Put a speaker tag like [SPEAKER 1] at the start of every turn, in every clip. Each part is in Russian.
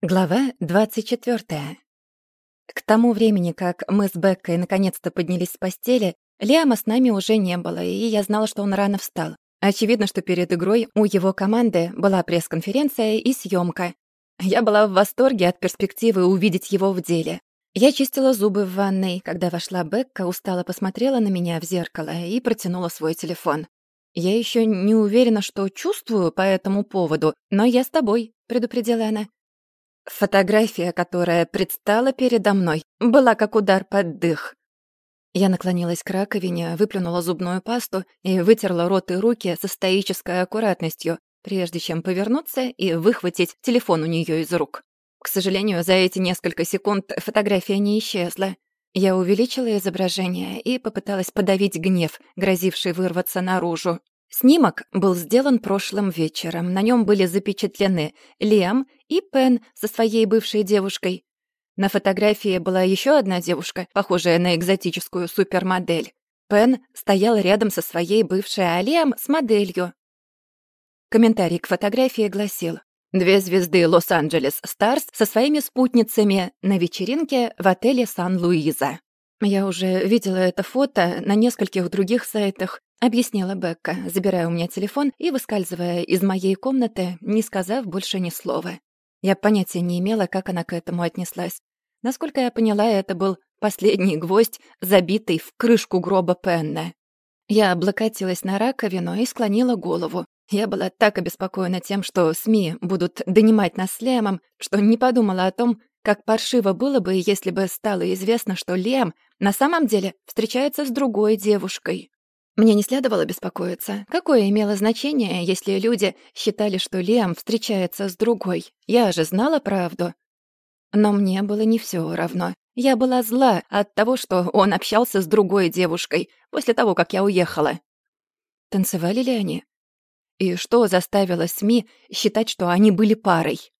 [SPEAKER 1] Глава 24. К тому времени, как мы с Беккой наконец-то поднялись с постели, Лиама с нами уже не было, и я знала, что он рано встал. Очевидно, что перед игрой у его команды была пресс-конференция и съемка. Я была в восторге от перспективы увидеть его в деле. Я чистила зубы в ванной, когда вошла Бекка, устало посмотрела на меня в зеркало и протянула свой телефон. «Я еще не уверена, что чувствую по этому поводу, но я с тобой», — предупредила она. Фотография, которая предстала передо мной, была как удар под дых. Я наклонилась к раковине, выплюнула зубную пасту и вытерла рот и руки со стоической аккуратностью, прежде чем повернуться и выхватить телефон у нее из рук. К сожалению, за эти несколько секунд фотография не исчезла. Я увеличила изображение и попыталась подавить гнев, грозивший вырваться наружу. Снимок был сделан прошлым вечером. На нем были запечатлены Лиам и Пен со своей бывшей девушкой. На фотографии была еще одна девушка, похожая на экзотическую супермодель. Пен стоял рядом со своей бывшей, а Лиам — с моделью. Комментарий к фотографии гласил «Две звезды Лос-Анджелес Старс со своими спутницами на вечеринке в отеле Сан-Луиза». Я уже видела это фото на нескольких других сайтах, объяснила Бекка, забирая у меня телефон и выскальзывая из моей комнаты, не сказав больше ни слова. Я понятия не имела, как она к этому отнеслась. Насколько я поняла, это был последний гвоздь, забитый в крышку гроба Пенна. Я облокотилась на раковину и склонила голову. Я была так обеспокоена тем, что СМИ будут донимать нас с Лемом, что не подумала о том, как паршиво было бы, если бы стало известно, что Лем на самом деле встречается с другой девушкой. Мне не следовало беспокоиться. Какое имело значение, если люди считали, что Лем встречается с другой? Я же знала правду. Но мне было не все равно. Я была зла от того, что он общался с другой девушкой после того, как я уехала. Танцевали ли они? И что заставило СМИ считать, что они были парой?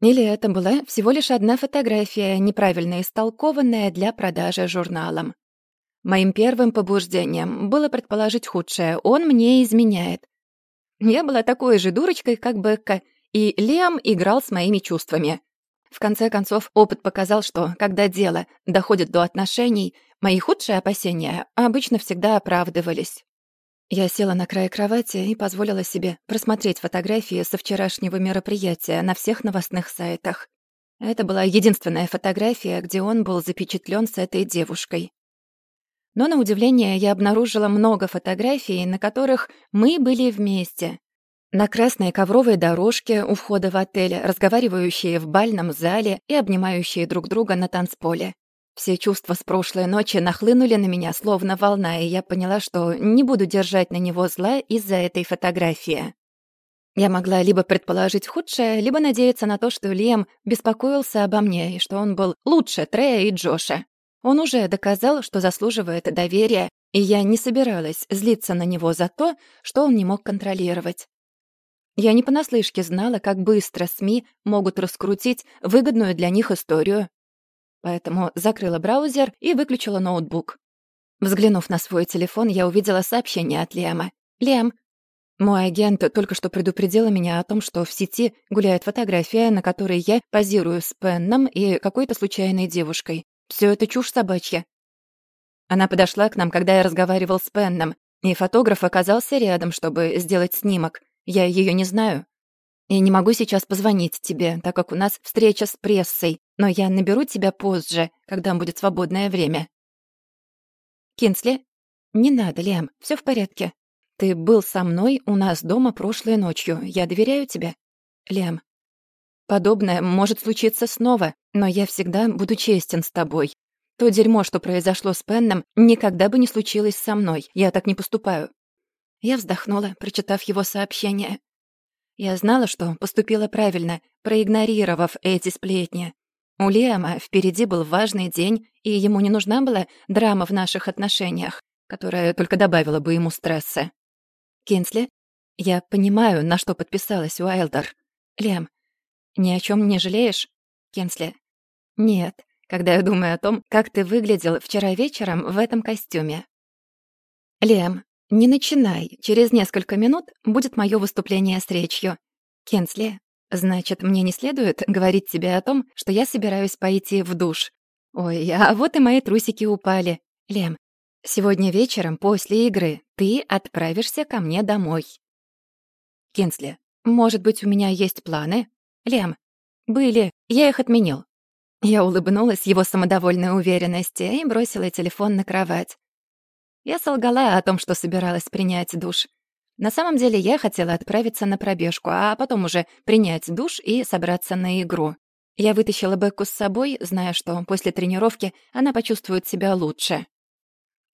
[SPEAKER 1] Или это была всего лишь одна фотография, неправильно истолкованная для продажи журналом? Моим первым побуждением было предположить худшее. Он мне изменяет. Я была такой же дурочкой, как Бекка, и Лиам играл с моими чувствами. В конце концов, опыт показал, что, когда дело доходит до отношений, мои худшие опасения обычно всегда оправдывались. Я села на край кровати и позволила себе просмотреть фотографии со вчерашнего мероприятия на всех новостных сайтах. Это была единственная фотография, где он был запечатлен с этой девушкой. Но, на удивление, я обнаружила много фотографий, на которых мы были вместе. На красной ковровой дорожке у входа в отель, разговаривающие в бальном зале и обнимающие друг друга на танцполе. Все чувства с прошлой ночи нахлынули на меня, словно волна, и я поняла, что не буду держать на него зла из-за этой фотографии. Я могла либо предположить худшее, либо надеяться на то, что Лиам беспокоился обо мне и что он был лучше Трея и Джоша. Он уже доказал, что заслуживает доверия, и я не собиралась злиться на него за то, что он не мог контролировать. Я не понаслышке знала, как быстро СМИ могут раскрутить выгодную для них историю, поэтому закрыла браузер и выключила ноутбук. Взглянув на свой телефон, я увидела сообщение от Лема. «Лем, мой агент только что предупредила меня о том, что в сети гуляет фотография, на которой я позирую с Пенном и какой-то случайной девушкой. Все это чушь собачья». Она подошла к нам, когда я разговаривал с Пенном, и фотограф оказался рядом, чтобы сделать снимок. Я ее не знаю. И не могу сейчас позвонить тебе, так как у нас встреча с прессой, но я наберу тебя позже, когда будет свободное время. Кинсли? Не надо, Лиам, все в порядке. Ты был со мной у нас дома прошлой ночью. Я доверяю тебе. Лиам. Подобное может случиться снова, но я всегда буду честен с тобой. То дерьмо, что произошло с Пенном, никогда бы не случилось со мной. Я так не поступаю. Я вздохнула, прочитав его сообщение. Я знала, что поступила правильно, проигнорировав эти сплетни. У Лиама впереди был важный день, и ему не нужна была драма в наших отношениях, которая только добавила бы ему стресса. Кинсли, я понимаю, на что подписалась Уайлдер. Лиам, ни о чем не жалеешь? Кинсли, нет, когда я думаю о том, как ты выглядел вчера вечером в этом костюме. Лиам, не начинай, через несколько минут будет мое выступление с речью. Кинсли, Значит, мне не следует говорить тебе о том, что я собираюсь пойти в душ. Ой, а вот и мои трусики упали. Лем, сегодня вечером после игры ты отправишься ко мне домой. Кинсли, может быть, у меня есть планы? Лем, были, я их отменил. Я улыбнулась его самодовольной уверенности и бросила телефон на кровать. Я солгала о том, что собиралась принять душ. На самом деле я хотела отправиться на пробежку, а потом уже принять душ и собраться на игру. Я вытащила Бекку с собой, зная, что после тренировки она почувствует себя лучше.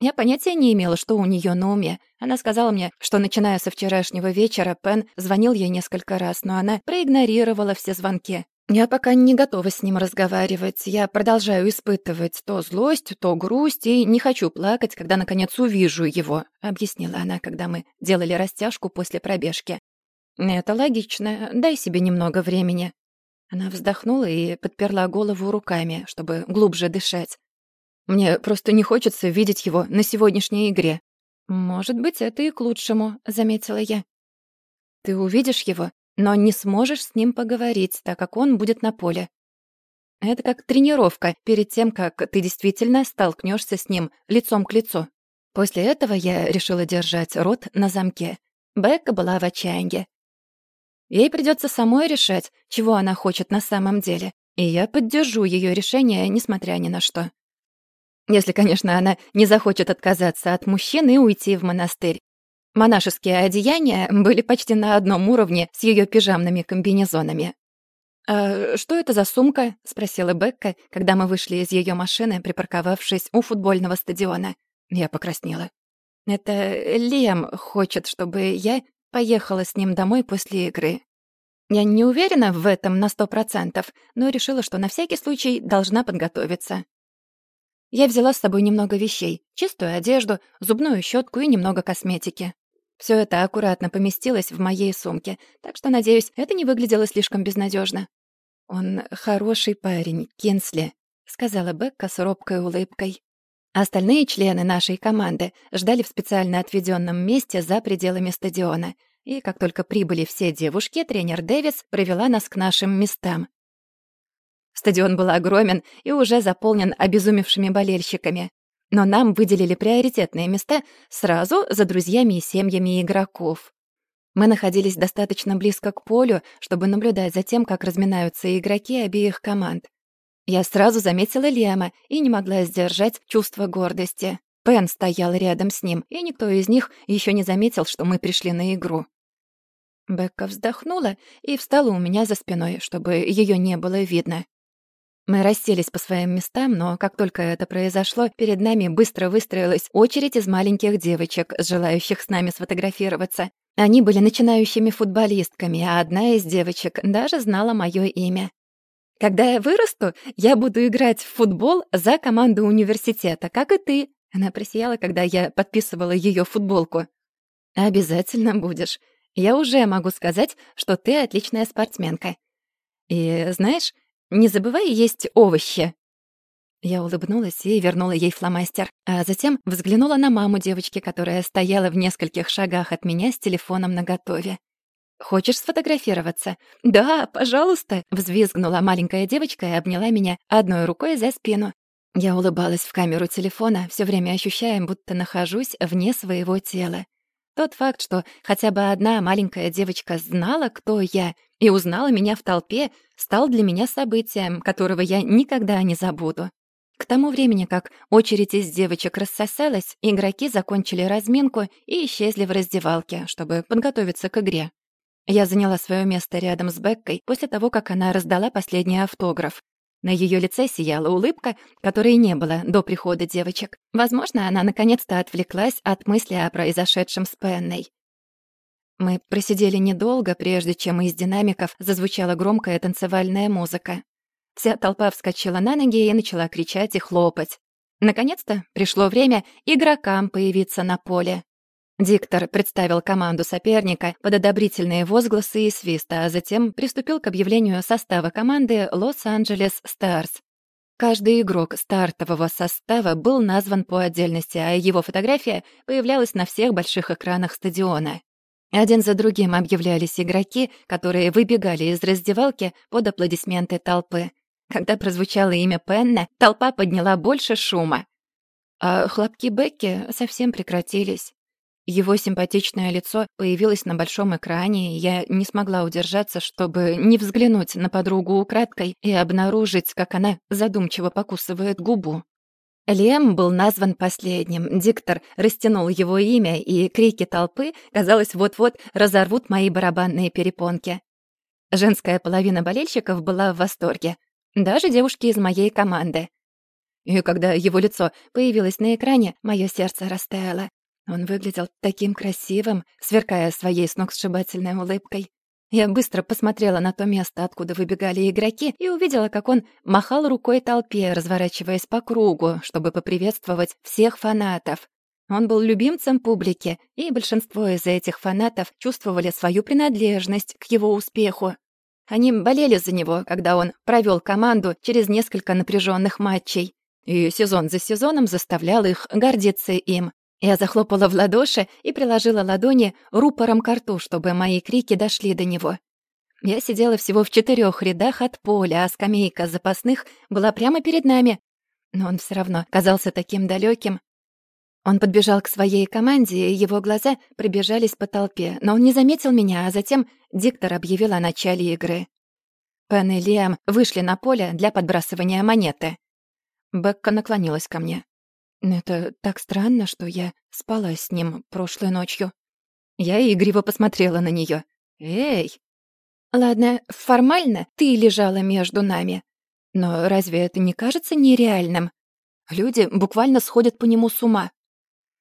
[SPEAKER 1] Я понятия не имела, что у нее на уме. Она сказала мне, что, начиная со вчерашнего вечера, Пен звонил ей несколько раз, но она проигнорировала все звонки. Я пока не готова с ним разговаривать. Я продолжаю испытывать то злость, то грусть, и не хочу плакать, когда, наконец, увижу его», — объяснила она, когда мы делали растяжку после пробежки. «Это логично. Дай себе немного времени». Она вздохнула и подперла голову руками, чтобы глубже дышать. «Мне просто не хочется видеть его на сегодняшней игре». «Может быть, это и к лучшему», — заметила я. «Ты увидишь его но не сможешь с ним поговорить, так как он будет на поле. Это как тренировка перед тем, как ты действительно столкнешься с ним лицом к лицу. После этого я решила держать рот на замке. Бекка была в отчаянии. Ей придется самой решать, чего она хочет на самом деле, и я поддержу ее решение, несмотря ни на что. Если, конечно, она не захочет отказаться от мужчины и уйти в монастырь, Монашеские одеяния были почти на одном уровне с ее пижамными комбинезонами. «А что это за сумка?» — спросила Бекка, когда мы вышли из ее машины, припарковавшись у футбольного стадиона. Я покраснела. «Это Лем хочет, чтобы я поехала с ним домой после игры. Я не уверена в этом на сто процентов, но решила, что на всякий случай должна подготовиться. Я взяла с собой немного вещей, чистую одежду, зубную щетку и немного косметики. Все это аккуратно поместилось в моей сумке, так что, надеюсь, это не выглядело слишком безнадежно. «Он хороший парень, Кинсли», — сказала Бекка с робкой улыбкой. Остальные члены нашей команды ждали в специально отведенном месте за пределами стадиона. И как только прибыли все девушки, тренер Дэвис провела нас к нашим местам. Стадион был огромен и уже заполнен обезумевшими болельщиками но нам выделили приоритетные места сразу за друзьями и семьями игроков. Мы находились достаточно близко к полю, чтобы наблюдать за тем, как разминаются игроки обеих команд. Я сразу заметила Лема и не могла сдержать чувство гордости. Пен стоял рядом с ним, и никто из них еще не заметил, что мы пришли на игру. Бекка вздохнула и встала у меня за спиной, чтобы ее не было видно. Мы расселись по своим местам, но как только это произошло, перед нами быстро выстроилась очередь из маленьких девочек, желающих с нами сфотографироваться. Они были начинающими футболистками, а одна из девочек даже знала моё имя. «Когда я вырасту, я буду играть в футбол за команду университета, как и ты», она присияла, когда я подписывала её футболку. «Обязательно будешь. Я уже могу сказать, что ты отличная спортсменка. И знаешь, не забывай есть овощи». Я улыбнулась и вернула ей фломастер, а затем взглянула на маму девочки, которая стояла в нескольких шагах от меня с телефоном наготове. «Хочешь сфотографироваться?» «Да, пожалуйста!» — взвизгнула маленькая девочка и обняла меня одной рукой за спину. Я улыбалась в камеру телефона, все время ощущая, будто нахожусь вне своего тела. Тот факт, что хотя бы одна маленькая девочка знала, кто я, и узнала меня в толпе, стал для меня событием, которого я никогда не забуду. К тому времени, как очередь из девочек рассосалась, игроки закончили разминку и исчезли в раздевалке, чтобы подготовиться к игре. Я заняла свое место рядом с Беккой после того, как она раздала последний автограф. На ее лице сияла улыбка, которой не было до прихода девочек. Возможно, она наконец-то отвлеклась от мысли о произошедшем с Пенной. Мы просидели недолго, прежде чем из динамиков зазвучала громкая танцевальная музыка. Вся толпа вскочила на ноги и начала кричать и хлопать. Наконец-то пришло время игрокам появиться на поле. Диктор представил команду соперника под одобрительные возгласы и свист, а затем приступил к объявлению состава команды «Лос-Анджелес Старс». Каждый игрок стартового состава был назван по отдельности, а его фотография появлялась на всех больших экранах стадиона. Один за другим объявлялись игроки, которые выбегали из раздевалки под аплодисменты толпы. Когда прозвучало имя Пенна, толпа подняла больше шума. А хлопки Бекки совсем прекратились. Его симпатичное лицо появилось на большом экране, и я не смогла удержаться, чтобы не взглянуть на подругу украдкой и обнаружить, как она задумчиво покусывает губу. Лем был назван последним. Диктор растянул его имя, и крики толпы, казалось, вот-вот разорвут мои барабанные перепонки. Женская половина болельщиков была в восторге. Даже девушки из моей команды. И когда его лицо появилось на экране, мое сердце растаяло. Он выглядел таким красивым, сверкая своей сногсшибательной улыбкой. Я быстро посмотрела на то место, откуда выбегали игроки, и увидела, как он махал рукой толпе, разворачиваясь по кругу, чтобы поприветствовать всех фанатов. Он был любимцем публики, и большинство из этих фанатов чувствовали свою принадлежность к его успеху. Они болели за него, когда он провел команду через несколько напряженных матчей. И сезон за сезоном заставлял их гордиться им. Я захлопала в ладоши и приложила ладони рупором к рту, чтобы мои крики дошли до него. Я сидела всего в четырех рядах от поля, а скамейка запасных была прямо перед нами. Но он все равно казался таким далеким. Он подбежал к своей команде, и его глаза пробежались по толпе, но он не заметил меня, а затем диктор объявил о начале игры. Пен и Лиам вышли на поле для подбрасывания монеты. Бекка наклонилась ко мне. Это так странно, что я спала с ним прошлой ночью. Я игриво посмотрела на нее. «Эй!» «Ладно, формально ты лежала между нами. Но разве это не кажется нереальным? Люди буквально сходят по нему с ума.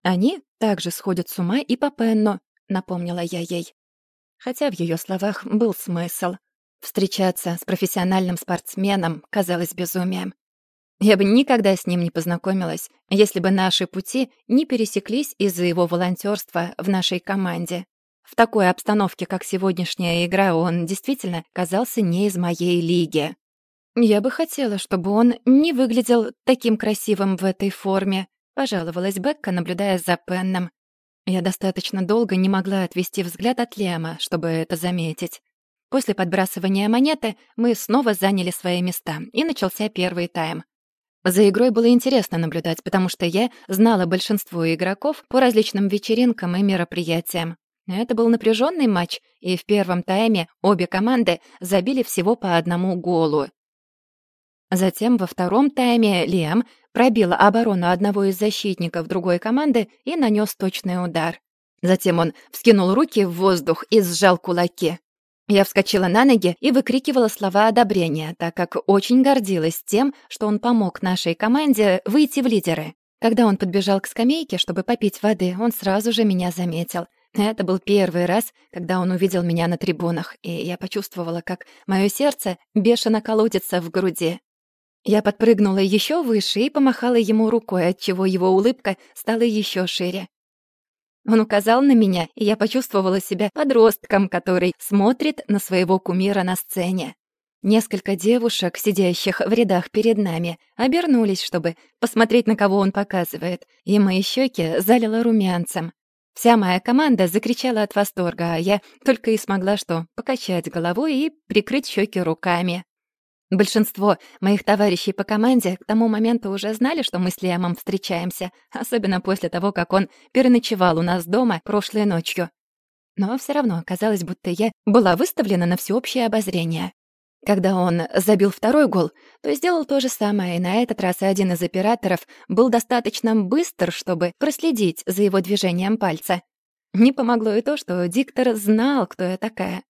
[SPEAKER 1] Они также сходят с ума и по Пенну», — напомнила я ей. Хотя в ее словах был смысл. Встречаться с профессиональным спортсменом казалось безумием. Я бы никогда с ним не познакомилась, если бы наши пути не пересеклись из-за его волонтерства в нашей команде. В такой обстановке, как сегодняшняя игра, он действительно казался не из моей лиги. Я бы хотела, чтобы он не выглядел таким красивым в этой форме, пожаловалась Бекка, наблюдая за Пенном. Я достаточно долго не могла отвести взгляд от Лема, чтобы это заметить. После подбрасывания монеты мы снова заняли свои места, и начался первый тайм. За игрой было интересно наблюдать, потому что я знала большинство игроков по различным вечеринкам и мероприятиям. Это был напряженный матч, и в первом тайме обе команды забили всего по одному голу. Затем во втором тайме Лиам пробил оборону одного из защитников другой команды и нанес точный удар. Затем он вскинул руки в воздух и сжал кулаки. Я вскочила на ноги и выкрикивала слова одобрения, так как очень гордилась тем, что он помог нашей команде выйти в лидеры. Когда он подбежал к скамейке, чтобы попить воды, он сразу же меня заметил. Это был первый раз, когда он увидел меня на трибунах, и я почувствовала, как мое сердце бешено колотится в груди. Я подпрыгнула еще выше и помахала ему рукой, отчего его улыбка стала еще шире. Он указал на меня, и я почувствовала себя подростком, который смотрит на своего кумира на сцене. Несколько девушек, сидящих в рядах перед нами, обернулись, чтобы посмотреть, на кого он показывает, и мои щеки залило румянцем. Вся моя команда закричала от восторга, а я только и смогла что покачать головой и прикрыть щеки руками. Большинство моих товарищей по команде к тому моменту уже знали, что мы с Лиамом встречаемся, особенно после того, как он переночевал у нас дома прошлой ночью. Но все равно казалось, будто я была выставлена на всеобщее обозрение. Когда он забил второй гол, то сделал то же самое, и на этот раз один из операторов был достаточно быстр, чтобы проследить за его движением пальца. Не помогло и то, что диктор знал, кто я такая.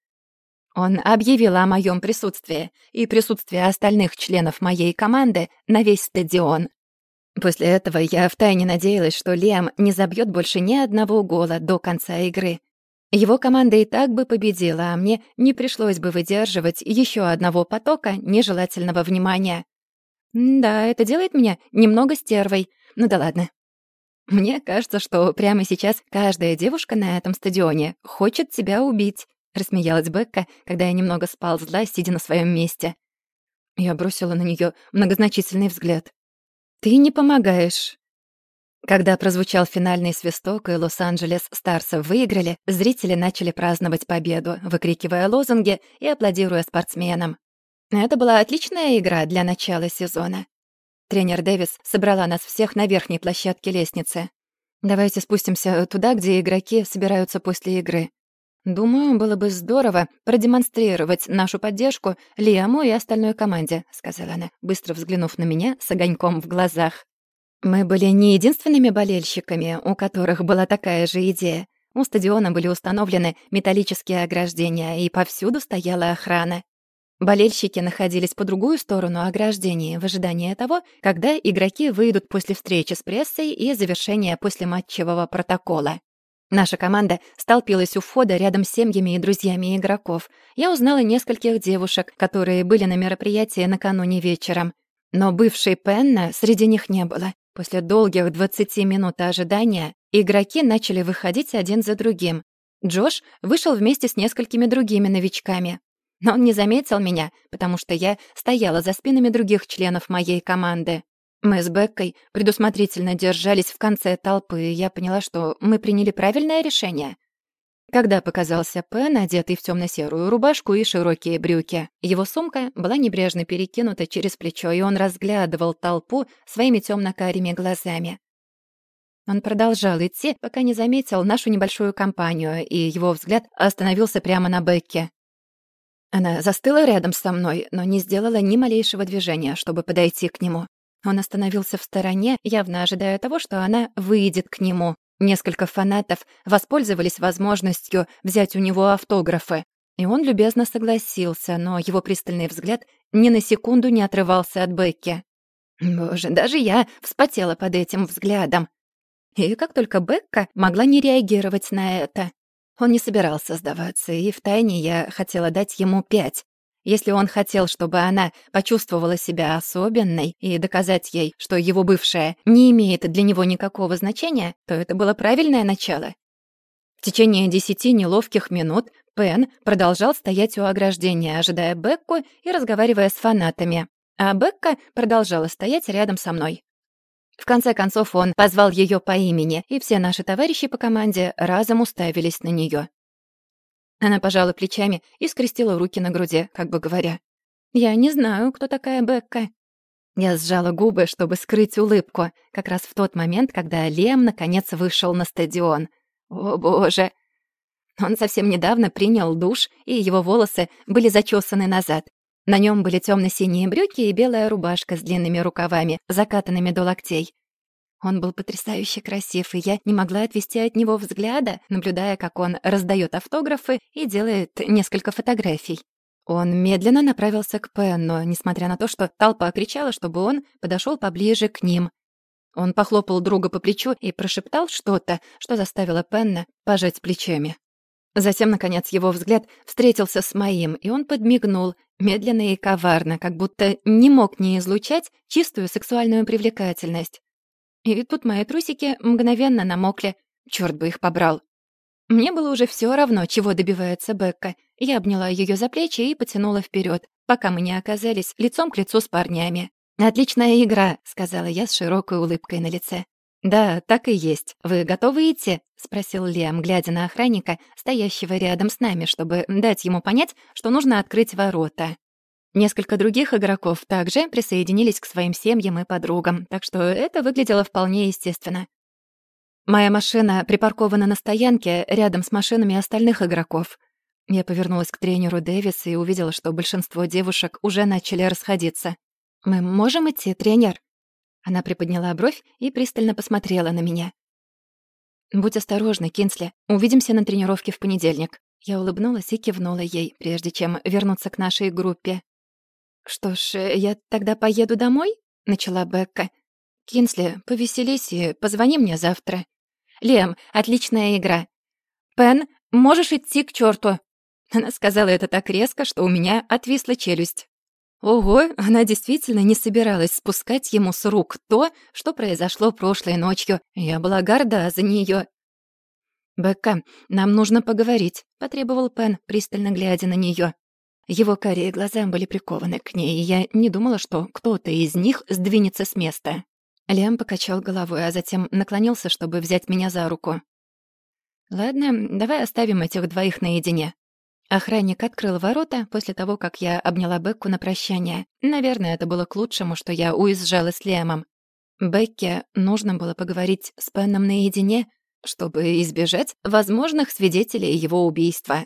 [SPEAKER 1] Он объявил о моем присутствии и присутствии остальных членов моей команды на весь стадион. После этого я втайне надеялась, что Лем не забьет больше ни одного гола до конца игры. Его команда и так бы победила, а мне не пришлось бы выдерживать еще одного потока нежелательного внимания. Да, это делает меня немного стервой. Ну да ладно. Мне кажется, что прямо сейчас каждая девушка на этом стадионе хочет тебя убить. — рассмеялась Бекка, когда я немного сползла, сидя на своем месте. Я бросила на нее многозначительный взгляд. «Ты не помогаешь». Когда прозвучал финальный свисток и Лос-Анджелес Старсов выиграли, зрители начали праздновать победу, выкрикивая лозунги и аплодируя спортсменам. Это была отличная игра для начала сезона. Тренер Дэвис собрала нас всех на верхней площадке лестницы. Давайте спустимся туда, где игроки собираются после игры. Думаю, было бы здорово продемонстрировать нашу поддержку Лиаму и остальной команде, сказала она, быстро взглянув на меня с огоньком в глазах. Мы были не единственными болельщиками, у которых была такая же идея. У стадиона были установлены металлические ограждения, и повсюду стояла охрана. Болельщики находились по другую сторону ограждения в ожидании того, когда игроки выйдут после встречи с прессой и завершения послематчевого протокола. Наша команда столпилась у входа рядом с семьями и друзьями игроков. Я узнала нескольких девушек, которые были на мероприятии накануне вечером. Но бывшей Пенна среди них не было. После долгих 20 минут ожидания игроки начали выходить один за другим. Джош вышел вместе с несколькими другими новичками. Но он не заметил меня, потому что я стояла за спинами других членов моей команды. Мы с Беккой предусмотрительно держались в конце толпы, и я поняла, что мы приняли правильное решение. Когда показался Пен, одетый в темно серую рубашку и широкие брюки, его сумка была небрежно перекинута через плечо, и он разглядывал толпу своими темно карими глазами. Он продолжал идти, пока не заметил нашу небольшую компанию, и его взгляд остановился прямо на Бекке. Она застыла рядом со мной, но не сделала ни малейшего движения, чтобы подойти к нему. Он остановился в стороне, явно ожидая того, что она выйдет к нему. Несколько фанатов воспользовались возможностью взять у него автографы, и он любезно согласился, но его пристальный взгляд ни на секунду не отрывался от Бекки. Боже, даже я вспотела под этим взглядом. И как только Бекка могла не реагировать на это. Он не собирался сдаваться, и втайне я хотела дать ему пять. Если он хотел, чтобы она почувствовала себя особенной и доказать ей, что его бывшая не имеет для него никакого значения, то это было правильное начало. В течение десяти неловких минут Пен продолжал стоять у ограждения, ожидая Бекку и разговаривая с фанатами, а Бекка продолжала стоять рядом со мной. В конце концов он позвал ее по имени, и все наши товарищи по команде разом уставились на нее. Она пожала плечами и скрестила руки на груди, как бы говоря. «Я не знаю, кто такая Бекка». Я сжала губы, чтобы скрыть улыбку, как раз в тот момент, когда Лем наконец вышел на стадион. О, боже! Он совсем недавно принял душ, и его волосы были зачесаны назад. На нем были темно-синие брюки и белая рубашка с длинными рукавами, закатанными до локтей. Он был потрясающе красив, и я не могла отвести от него взгляда, наблюдая, как он раздает автографы и делает несколько фотографий. Он медленно направился к Пенну, несмотря на то, что толпа кричала, чтобы он подошел поближе к ним. Он похлопал друга по плечу и прошептал что-то, что заставило Пенна пожать плечами. Затем, наконец, его взгляд встретился с моим, и он подмигнул, медленно и коварно, как будто не мог не излучать чистую сексуальную привлекательность. И тут мои трусики мгновенно намокли. Чёрт бы их побрал. Мне было уже всё равно, чего добивается Бекка. Я обняла её за плечи и потянула вперёд, пока мы не оказались лицом к лицу с парнями. «Отличная игра», — сказала я с широкой улыбкой на лице. «Да, так и есть. Вы готовы идти?» — спросил Лиам, глядя на охранника, стоящего рядом с нами, чтобы дать ему понять, что нужно открыть ворота. Несколько других игроков также присоединились к своим семьям и подругам, так что это выглядело вполне естественно. Моя машина припаркована на стоянке рядом с машинами остальных игроков. Я повернулась к тренеру Дэвис и увидела, что большинство девушек уже начали расходиться. «Мы можем идти, тренер?» Она приподняла бровь и пристально посмотрела на меня. «Будь осторожна, Кинсли. Увидимся на тренировке в понедельник». Я улыбнулась и кивнула ей, прежде чем вернуться к нашей группе. «Что ж, э, я тогда поеду домой?» — начала Бекка. «Кинсли, повеселись и позвони мне завтра». «Лем, отличная игра». «Пен, можешь идти к черту. Она сказала это так резко, что у меня отвисла челюсть. Ого, она действительно не собиралась спускать ему с рук то, что произошло прошлой ночью. Я была горда за нее. «Бекка, нам нужно поговорить», — потребовал Пен, пристально глядя на нее. Его карие глаза были прикованы к ней, и я не думала, что кто-то из них сдвинется с места. Лиам покачал головой, а затем наклонился, чтобы взять меня за руку. «Ладно, давай оставим этих двоих наедине». Охранник открыл ворота после того, как я обняла Бекку на прощание. Наверное, это было к лучшему, что я уезжала с Лиамом. Бекке нужно было поговорить с Пенном наедине, чтобы избежать возможных свидетелей его убийства.